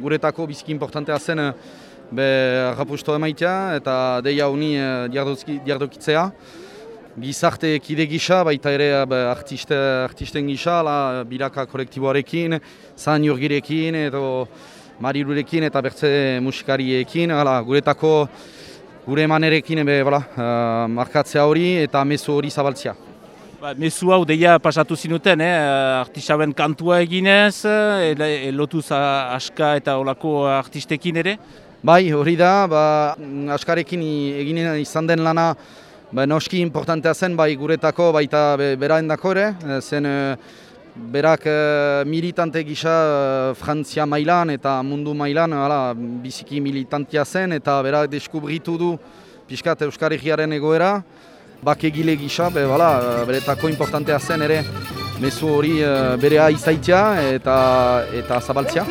guretako biziki importantea zen eh, be rapusto emaitea eta deia honi eh, diardokitzea. Gizarte kide gisa, baita ere eh, be, artiste, artisten gisa, la, biraka kolektiboarekin, zan jurgirekin edo marirurekin eta bertze musikariekin, hala, guretako gure manerekin be, bala, eh, markatzea hori eta mezu hori zabaltzea. Ba, mezu hau deia pasatu zinuten, eh? artisauen kantua eginez, eh, lotuz aska eta olako artistekin ere. Bai, hori da, ba, askarekin i- egin izan den lana ba, noski importantea zen, bai guretako, baita be, beraendako ere, eh, zen eh, berak militante gisa Frantzia mailan eta mundu mailan hala, biziki militantia zen eta berak deskubritu du pixkat Euskal egoera, bakegile gisa, be, bala, beretako importantea zen ere mezu hori eh, berea izaitzea eta, eta zabaltzea.